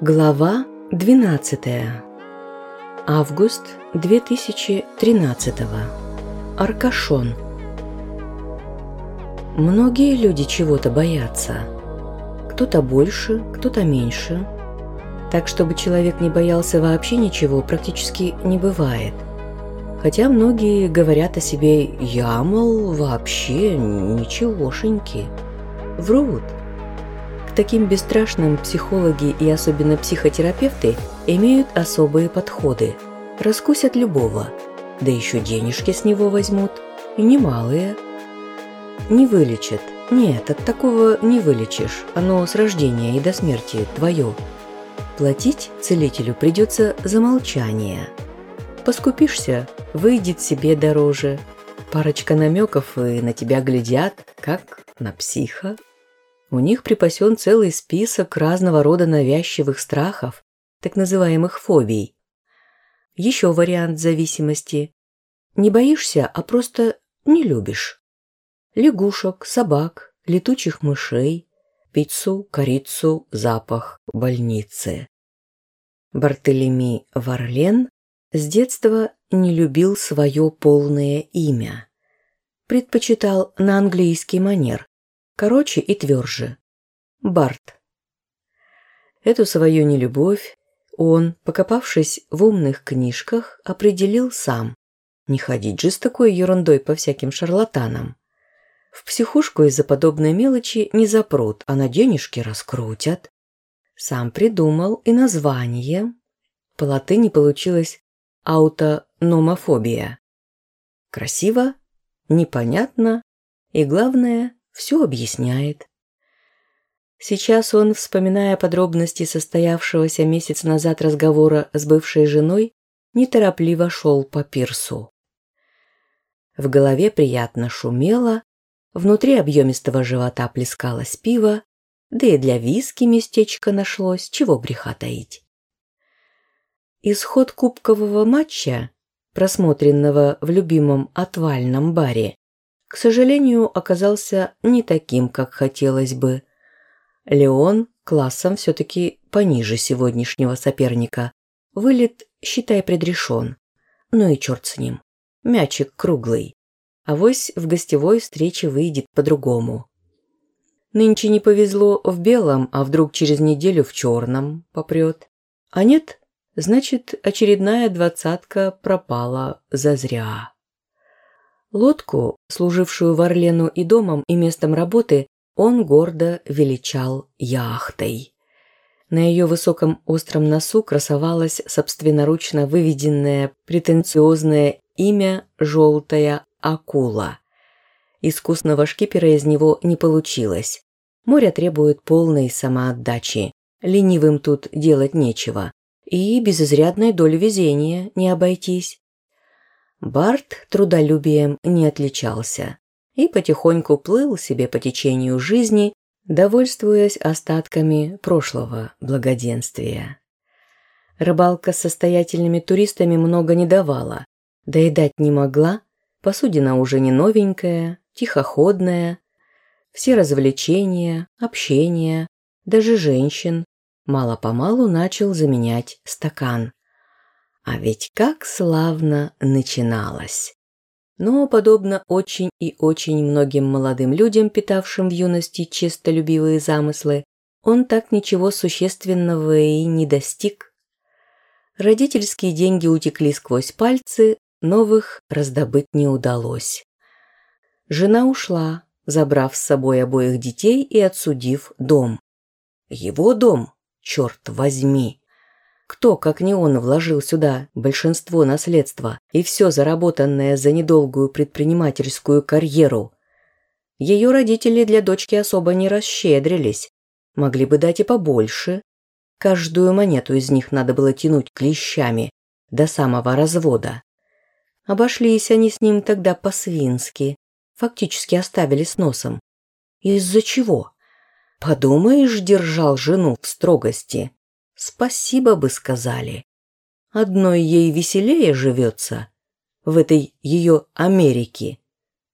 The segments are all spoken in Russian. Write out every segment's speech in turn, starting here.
Глава 12. Август 2013. Аркашон. Многие люди чего-то боятся. Кто-то больше, кто-то меньше. Так, чтобы человек не боялся вообще ничего, практически не бывает. Хотя многие говорят о себе «я, мол, вообще ничегошеньки». Врут таким бесстрашным психологи и особенно психотерапевты имеют особые подходы. Раскусят любого, да еще денежки с него возьмут, и немалые. Не вылечат. Нет, от такого не вылечишь. Оно с рождения и до смерти твое. Платить целителю придется за молчание. Поскупишься, выйдет себе дороже. Парочка намеков и на тебя глядят, как на психа. У них припасен целый список разного рода навязчивых страхов, так называемых фобий. Еще вариант зависимости. Не боишься, а просто не любишь. Лягушек, собак, летучих мышей, пиццу, корицу, запах больницы. Бартелеми Варлен с детства не любил свое полное имя. Предпочитал на английский манер, короче и тверже. Барт. Эту свою нелюбовь он, покопавшись в умных книжках, определил сам. Не ходить же с такой ерундой по всяким шарлатанам. В психушку из-за подобной мелочи не запрут, а на денежки раскрутят. Сам придумал и название. По латыни получилось аутономофобия. Красиво, непонятно и, главное, все объясняет. Сейчас он, вспоминая подробности состоявшегося месяц назад разговора с бывшей женой, неторопливо шел по пирсу. В голове приятно шумело, внутри объемистого живота плескалось пиво, да и для виски местечко нашлось, чего греха таить. Исход кубкового матча, просмотренного в любимом отвальном баре, к сожалению, оказался не таким, как хотелось бы. Леон классом все-таки пониже сегодняшнего соперника. Вылет, считай, предрешен. Ну и черт с ним. Мячик круглый. Авось в гостевой встрече выйдет по-другому. Нынче не повезло в белом, а вдруг через неделю в черном попрет. А нет, значит, очередная двадцатка пропала зазря. Лодку, служившую Варлену и домом, и местом работы, он гордо величал яхтой. На ее высоком остром носу красовалось собственноручно выведенное претенциозное имя «Желтая акула». Искусного шкипера из него не получилось. Море требует полной самоотдачи. Ленивым тут делать нечего. И без изрядной доли везения не обойтись. Барт трудолюбием не отличался и потихоньку плыл себе по течению жизни, довольствуясь остатками прошлого благоденствия. Рыбалка с состоятельными туристами много не давала, доедать не могла, посудина уже не новенькая, тихоходная, все развлечения, общение, даже женщин мало-помалу начал заменять стакан. А ведь как славно начиналось. Но, подобно очень и очень многим молодым людям, питавшим в юности честолюбивые замыслы, он так ничего существенного и не достиг. Родительские деньги утекли сквозь пальцы, новых раздобыть не удалось. Жена ушла, забрав с собой обоих детей и отсудив дом. Его дом, черт возьми! Кто, как не он, вложил сюда большинство наследства и все заработанное за недолгую предпринимательскую карьеру? Ее родители для дочки особо не расщедрились. Могли бы дать и побольше. Каждую монету из них надо было тянуть клещами до самого развода. Обошлись они с ним тогда по-свински, фактически оставили с носом. Из-за чего? Подумаешь, держал жену в строгости. Спасибо бы сказали. Одной ей веселее живется в этой ее Америке.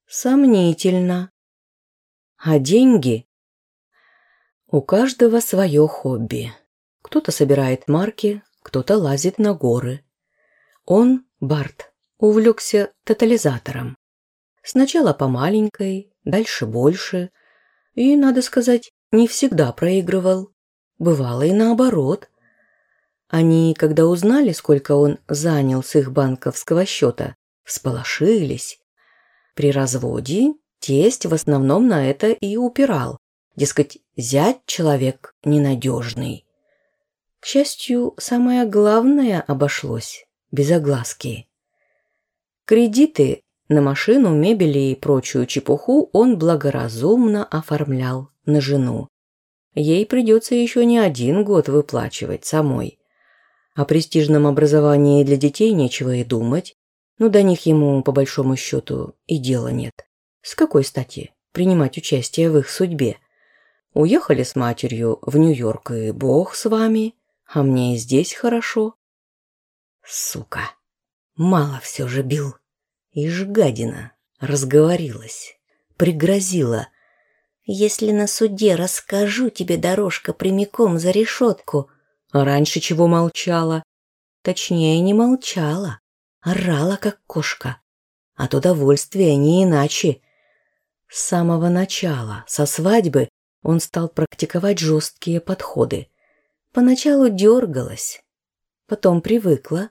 Сомнительно. А деньги? У каждого свое хобби. Кто-то собирает марки, кто-то лазит на горы. Он, Барт, увлекся тотализатором. Сначала по маленькой, дальше больше. И, надо сказать, не всегда проигрывал. Бывало и наоборот. Они, когда узнали, сколько он занял с их банковского счета, всполошились. При разводе тесть в основном на это и упирал. Дескать, зять человек ненадежный. К счастью, самое главное обошлось – без огласки. Кредиты на машину, мебель и прочую чепуху он благоразумно оформлял на жену. Ей придется еще не один год выплачивать самой. О престижном образовании для детей нечего и думать, но до них ему, по большому счету, и дела нет. С какой стати принимать участие в их судьбе? Уехали с матерью в Нью-Йорк, и бог с вами, а мне и здесь хорошо. Сука, мало все же бил. И ж гадина разговорилась, пригрозила. «Если на суде расскажу тебе, дорожка, прямиком за решетку». Раньше чего молчала? Точнее, не молчала, орала, как кошка. От удовольствия не иначе. С самого начала, со свадьбы, он стал практиковать жесткие подходы. Поначалу дергалась, потом привыкла.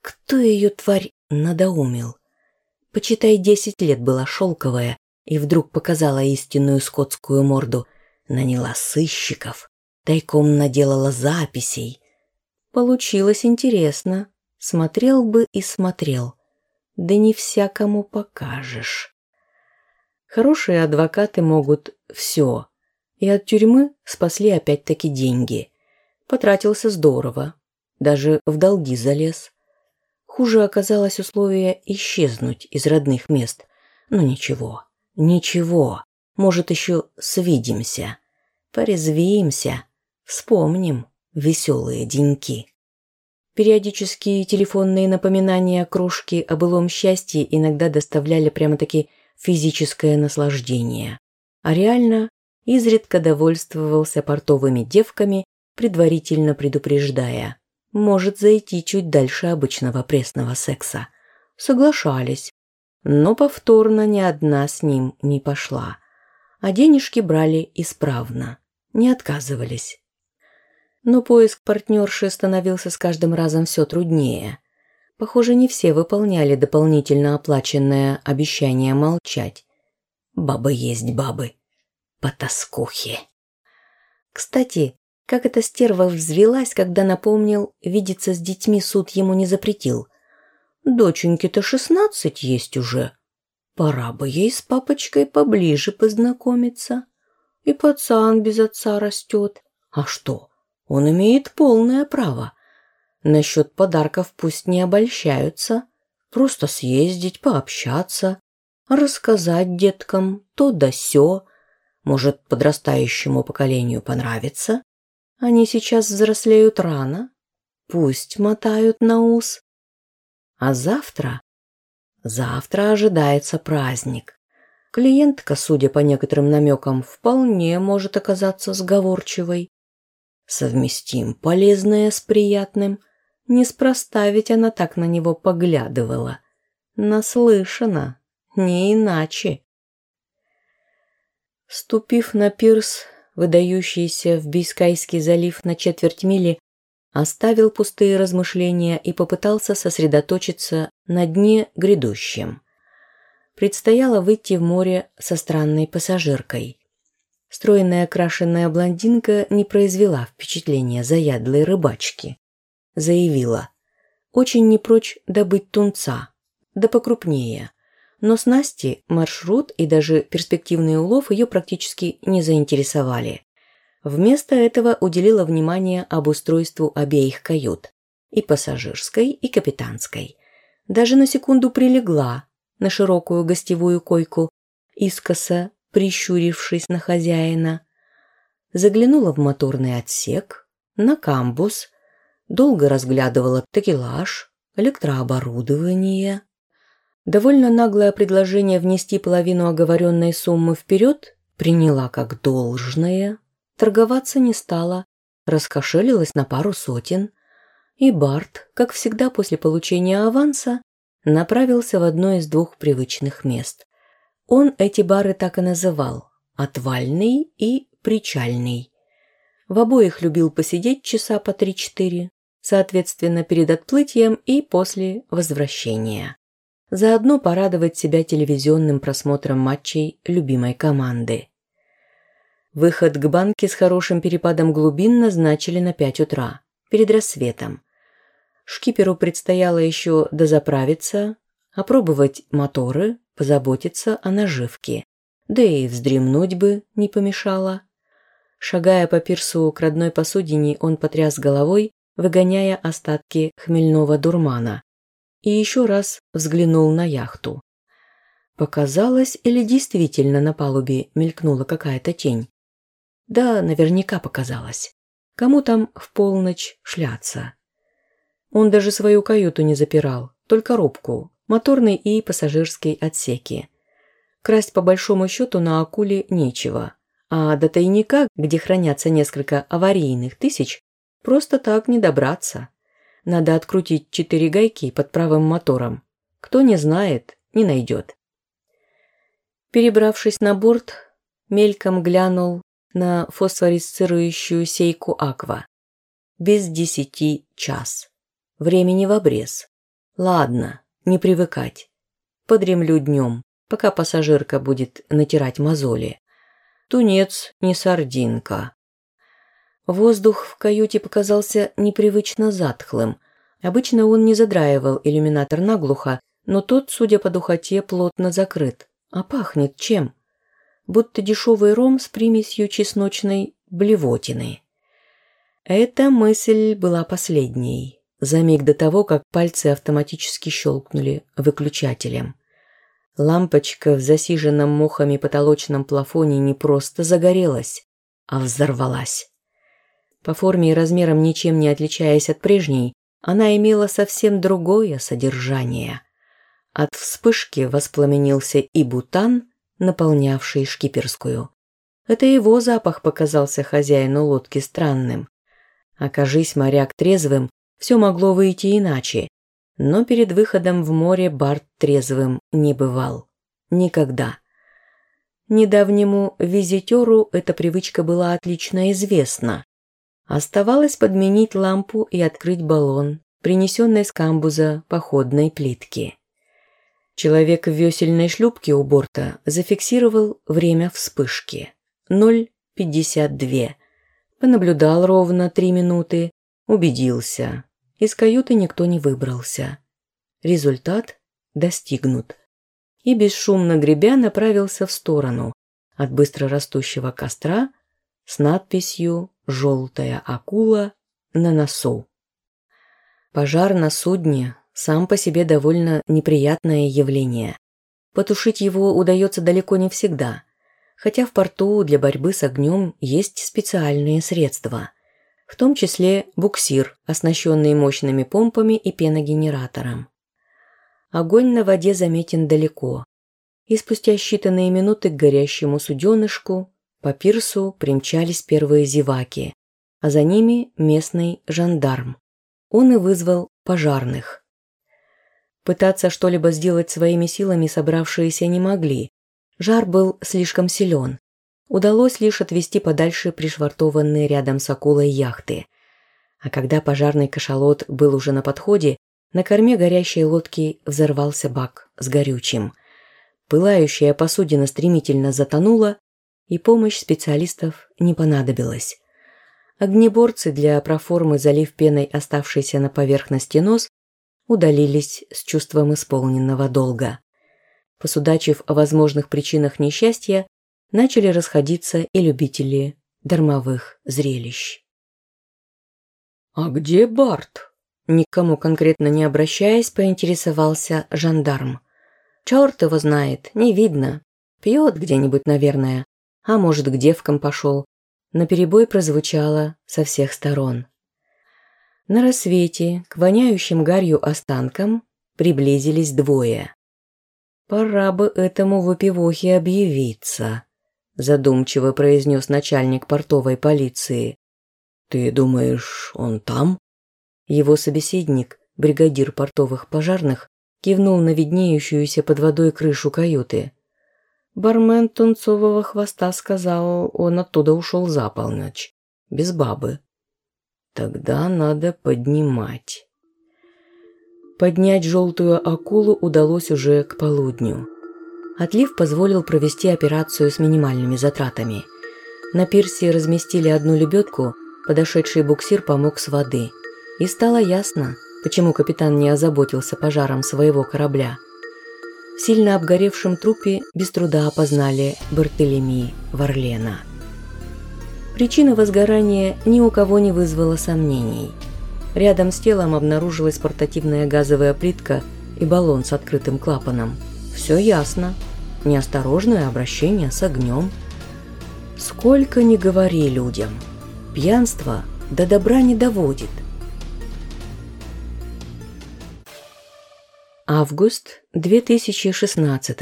Кто ее, тварь, надоумил? Почитай, десять лет была шелковая и вдруг показала истинную скотскую морду. Наняла сыщиков, тайком наделала записей. Получилось интересно. Смотрел бы и смотрел. Да не всякому покажешь. Хорошие адвокаты могут все. И от тюрьмы спасли опять-таки деньги. Потратился здорово. Даже в долги залез. Хуже оказалось условие исчезнуть из родных мест. Но ничего, ничего, может еще свидимся, порезвимся, вспомним веселые деньки. Периодические телефонные напоминания кружки о былом счастье иногда доставляли прямо-таки физическое наслаждение, а реально изредка довольствовался портовыми девками, предварительно предупреждая – может зайти чуть дальше обычного пресного секса. Соглашались, но повторно ни одна с ним не пошла. А денежки брали исправно, не отказывались. Но поиск партнерши становился с каждым разом все труднее. Похоже, не все выполняли дополнительно оплаченное обещание молчать. Бабы есть бабы. Потаскухи. Кстати, как эта стерва взвелась, когда напомнил, видеться с детьми суд ему не запретил. Доченьке-то шестнадцать есть уже. Пора бы ей с папочкой поближе познакомиться. И пацан без отца растет. А что? Он имеет полное право. Насчет подарков пусть не обольщаются. Просто съездить, пообщаться, рассказать деткам то да сё. Может, подрастающему поколению понравится. Они сейчас взрослеют рано. Пусть мотают на ус. А завтра? Завтра ожидается праздник. Клиентка, судя по некоторым намекам, вполне может оказаться сговорчивой. Совместим полезное с приятным. Неспроста ведь она так на него поглядывала. Наслышана, не иначе. Ступив на пирс, выдающийся в Бискайский залив на четверть мили, оставил пустые размышления и попытался сосредоточиться на дне грядущем. Предстояло выйти в море со странной пассажиркой. Стройная крашенная блондинка не произвела впечатления заядлой рыбачки. Заявила, очень не прочь добыть тунца, да покрупнее – но снасти, маршрут и даже перспективный улов ее практически не заинтересовали. Вместо этого уделила внимание обустройству обеих кают – и пассажирской, и капитанской. Даже на секунду прилегла на широкую гостевую койку, искоса прищурившись на хозяина. Заглянула в моторный отсек, на камбус, долго разглядывала такелаж, электрооборудование – довольно наглое предложение внести половину оговоренной суммы вперед приняла как должное, торговаться не стала, раскошелилась на пару сотен, и Барт, как всегда после получения аванса, направился в одно из двух привычных мест. Он эти бары так и называл – «Отвальный» и «Причальный». В обоих любил посидеть часа по три-четыре, соответственно, перед отплытием и после возвращения. Заодно порадовать себя телевизионным просмотром матчей любимой команды. Выход к банке с хорошим перепадом глубин назначили на 5 утра, перед рассветом. Шкиперу предстояло еще дозаправиться, опробовать моторы, позаботиться о наживке. Да и вздремнуть бы не помешало. Шагая по пирсу к родной посудине, он потряс головой, выгоняя остатки хмельного дурмана. И еще раз взглянул на яхту. Показалось или действительно на палубе мелькнула какая-то тень? Да, наверняка показалось. Кому там в полночь шляться? Он даже свою каюту не запирал, только рубку, моторный и пассажирский отсеки. Красть по большому счету на акуле нечего, а до тайника, где хранятся несколько аварийных тысяч, просто так не добраться. Надо открутить четыре гайки под правым мотором. Кто не знает, не найдет. Перебравшись на борт, мельком глянул на фосфорисцирующую сейку Аква. Без десяти час. Времени в обрез. Ладно, не привыкать. Подремлю днем, пока пассажирка будет натирать мозоли. Тунец не сардинка. Воздух в каюте показался непривычно затхлым. Обычно он не задраивал иллюминатор наглухо, но тот, судя по духоте, плотно закрыт. А пахнет чем? Будто дешевый ром с примесью чесночной блевотины. Эта мысль была последней, за миг до того, как пальцы автоматически щелкнули выключателем. Лампочка в засиженном мухами потолочном плафоне не просто загорелась, а взорвалась. По форме и размерам ничем не отличаясь от прежней, она имела совсем другое содержание. От вспышки воспламенился и бутан, наполнявший шкиперскую. Это его запах показался хозяину лодки странным. Окажись моряк трезвым, все могло выйти иначе. Но перед выходом в море Барт трезвым не бывал. Никогда. Недавнему визитеру эта привычка была отлично известна. Оставалось подменить лампу и открыть баллон, принесенный с камбуза походной плитки. Человек в весельной шлюпке у борта зафиксировал время вспышки. 0,52. Понаблюдал ровно три минуты, убедился. Из каюты никто не выбрался. Результат достигнут. И бесшумно гребя направился в сторону от быстро растущего костра с надписью «Желтая акула» на носу. Пожар на судне сам по себе довольно неприятное явление. Потушить его удается далеко не всегда, хотя в порту для борьбы с огнем есть специальные средства, в том числе буксир, оснащенный мощными помпами и пеногенератором. Огонь на воде заметен далеко, и спустя считанные минуты к горящему суденышку по пирсу примчались первые зеваки, а за ними местный жандарм. Он и вызвал пожарных. Пытаться что-либо сделать своими силами собравшиеся не могли. Жар был слишком силен. Удалось лишь отвести подальше пришвартованные рядом с акулой яхты. А когда пожарный кашалот был уже на подходе, на корме горящей лодки взорвался бак с горючим. Пылающая посудина стремительно затонула, и помощь специалистов не понадобилась. Огнеборцы для проформы, залив пеной оставшийся на поверхности нос, удалились с чувством исполненного долга. Посудачив о возможных причинах несчастья, начали расходиться и любители дармовых зрелищ. «А где Барт?» Никому конкретно не обращаясь, поинтересовался жандарм. «Черт его знает, не видно. Пьет где-нибудь, наверное. А может, к девкам пошел». На перебой прозвучало со всех сторон. На рассвете к воняющим гарью останкам приблизились двое. «Пора бы этому выпивохе объявиться», – задумчиво произнес начальник портовой полиции. «Ты думаешь, он там?» Его собеседник, бригадир портовых пожарных, кивнул на виднеющуюся под водой крышу каюты. Бармен тунцового хвоста сказал, он оттуда ушел за полночь, без бабы. Тогда надо поднимать. Поднять желтую акулу удалось уже к полудню. Отлив позволил провести операцию с минимальными затратами. На пирсе разместили одну лебедку, подошедший буксир помог с воды. И стало ясно, почему капитан не озаботился пожаром своего корабля. В сильно обгоревшем трупе без труда опознали Бартелеми Варлена. Причина возгорания ни у кого не вызвала сомнений. Рядом с телом обнаружилась портативная газовая плитка и баллон с открытым клапаном. Все ясно. Неосторожное обращение с огнем. Сколько ни говори людям. Пьянство до добра не доводит. Август 2016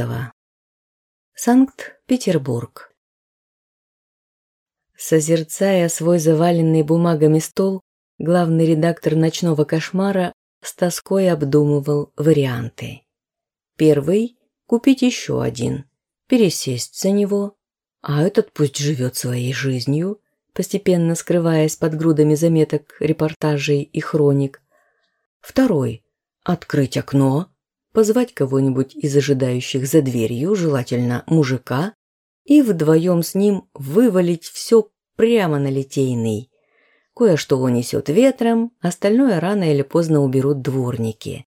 Санкт-Петербург Созерцая свой заваленный бумагами стол, главный редактор «Ночного кошмара» с тоской обдумывал варианты. Первый – купить еще один, пересесть за него, а этот пусть живет своей жизнью, постепенно скрываясь под грудами заметок, репортажей и хроник. Второй – открыть окно, позвать кого-нибудь из ожидающих за дверью, желательно мужика, и вдвоем с ним вывалить все прямо на литейный. Кое-что унесет ветром, остальное рано или поздно уберут дворники.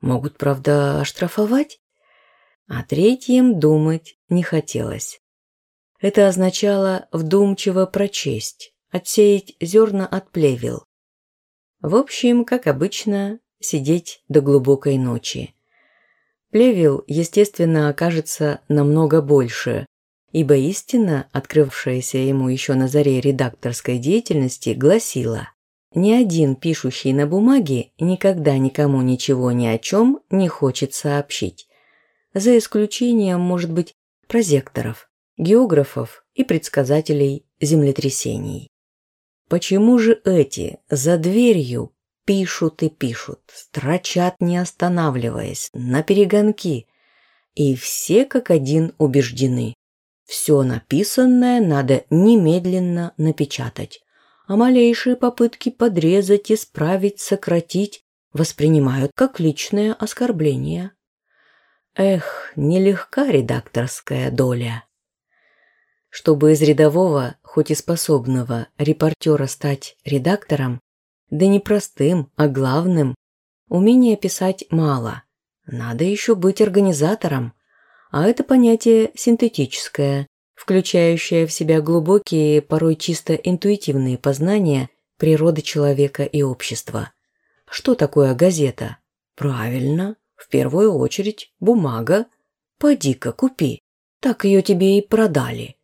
Могут, правда, оштрафовать? О третьем думать не хотелось. Это означало вдумчиво прочесть, отсеять зерна от плевел. В общем, как обычно, сидеть до глубокой ночи. Плевел, естественно, окажется намного больше, ибо истина, открывшаяся ему еще на заре редакторской деятельности, гласила «Ни один пишущий на бумаге никогда никому ничего ни о чем не хочет сообщить, за исключением, может быть, прозекторов, географов и предсказателей землетрясений». Почему же эти за дверью Пишут и пишут, строчат не останавливаясь, на перегонки. И все как один убеждены. Все написанное надо немедленно напечатать, а малейшие попытки подрезать, исправить, сократить воспринимают как личное оскорбление. Эх, нелегка редакторская доля. Чтобы из рядового, хоть и способного, репортера стать редактором, да не простым, а главным. Умения писать мало. Надо еще быть организатором. А это понятие синтетическое, включающее в себя глубокие, порой чисто интуитивные познания природы человека и общества. Что такое газета? Правильно, в первую очередь бумага. Поди-ка купи, так ее тебе и продали.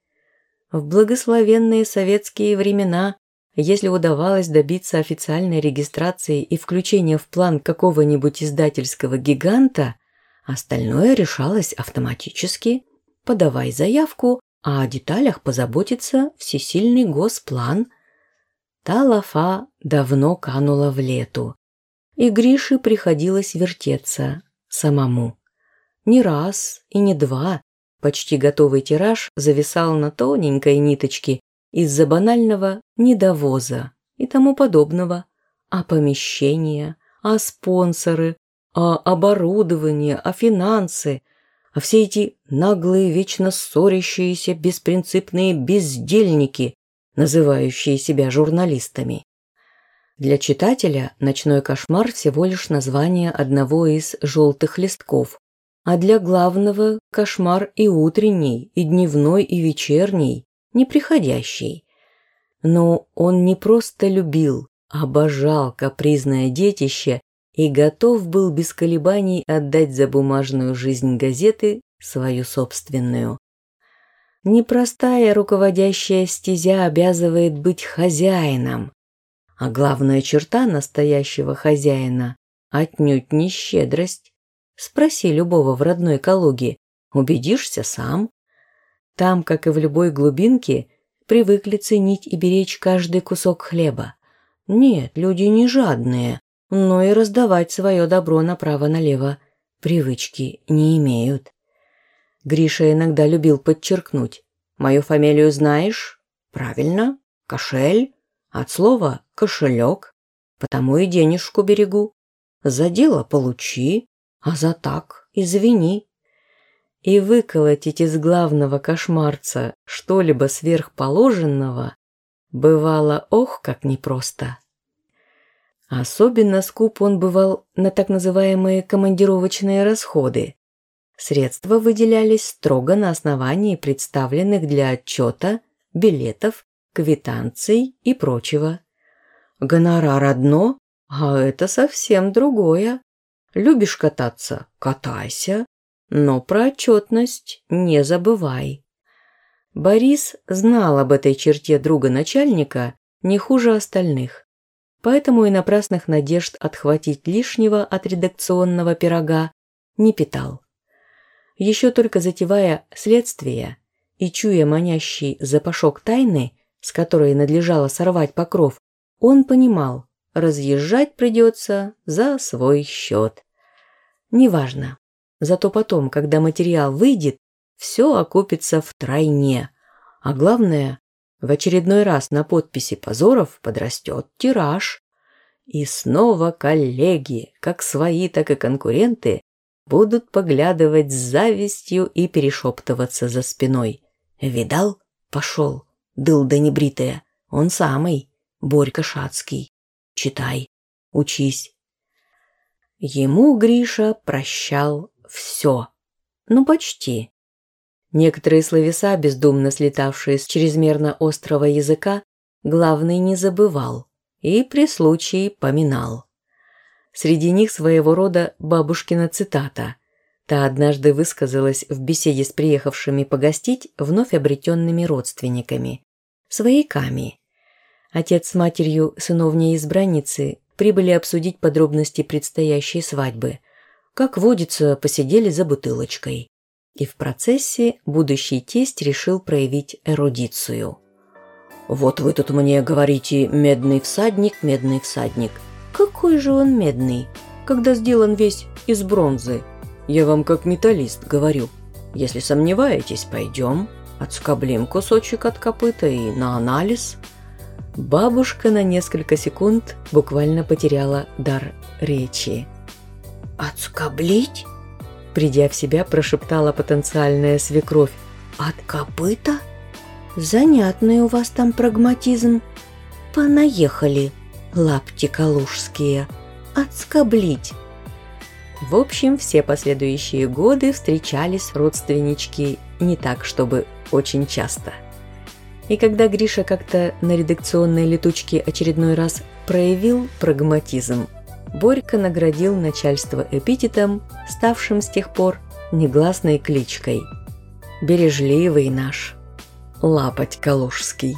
В благословенные советские времена если удавалось добиться официальной регистрации и включения в план какого-нибудь издательского гиганта, остальное решалось автоматически. Подавай заявку, а о деталях позаботится всесильный госплан. Та лафа давно канула в лету, и Грише приходилось вертеться самому. Не раз и не два почти готовый тираж зависал на тоненькой ниточке из-за банального недовоза и тому подобного, а помещения, а спонсоры, а оборудование, а финансы, а все эти наглые, вечно ссорящиеся, беспринципные бездельники, называющие себя журналистами. Для читателя «Ночной кошмар» всего лишь название одного из желтых листков, а для главного – кошмар и утренний, и дневной, и вечерний, неприходящий. Но он не просто любил, обожал капризное детище и готов был без колебаний отдать за бумажную жизнь газеты свою собственную. Непростая руководящая стезя обязывает быть хозяином, а главная черта настоящего хозяина – отнюдь не щедрость. Спроси любого в родной Калуге, убедишься сам. Там, как и в любой глубинке, привыкли ценить и беречь каждый кусок хлеба. Нет, люди не жадные, но и раздавать свое добро направо-налево привычки не имеют. Гриша иногда любил подчеркнуть. «Мою фамилию знаешь?» «Правильно. Кошель. От слова «кошелек». Потому и денежку берегу. За дело получи, а за так извини. И выколотить из главного кошмарца что-либо сверхположенного бывало ох как непросто. Особенно скуп он бывал на так называемые командировочные расходы. Средства выделялись строго на основании представленных для отчета билетов, квитанций и прочего. Гонорар одно, а это совсем другое. Любишь кататься – катайся, но про отчетность не забывай. Борис знал об этой черте друга начальника не хуже остальных, поэтому и напрасных надежд отхватить лишнего от редакционного пирога не питал. Еще только затевая следствие и чуя манящий запашок тайны, с которой надлежало сорвать покров, он понимал, разъезжать придется за свой счет. Неважно. Зато потом, когда материал выйдет, все окупится втройне. А главное, в очередной раз на подписи позоров подрастет тираж. И снова коллеги, как свои, так и конкуренты, будут поглядывать с завистью и перешептываться за спиной. «Видал? Пошел. Дылда небритая. Он самый. Борька Шацкий. Читай. Учись. Ему Гриша прощал все. Ну, почти. Некоторые словеса, бездумно слетавшие с чрезмерно острого языка, главный не забывал и при случае поминал. Среди них своего рода бабушкина цитата. Та однажды высказалась в беседе с приехавшими погостить вновь обретенными родственниками. Свояками. Отец с матерью сыновней избранницы прибыли обсудить подробности предстоящей свадьбы. Как водится, посидели за бутылочкой. И в процессе будущий тесть решил проявить эрудицию. «Вот вы тут мне говорите, медный всадник, медный всадник. Какой же он медный, когда сделан весь из бронзы? Я вам как металлист говорю. Если сомневаетесь, пойдем, отскоблим кусочек от копыта и на анализ». Бабушка на несколько секунд буквально потеряла дар речи. «Отскоблить?» Придя в себя, прошептала потенциальная свекровь. «От копыта? Занятный у вас там прагматизм. Понаехали, лапти калужские. Отскоблить!» В общем, все последующие годы встречались родственнички не так, чтобы очень часто – и когда Гриша как-то на редакционной летучке очередной раз проявил прагматизм, Борька наградил начальство эпитетом, ставшим с тех пор негласной кличкой. «Бережливый наш, лапоть калужский».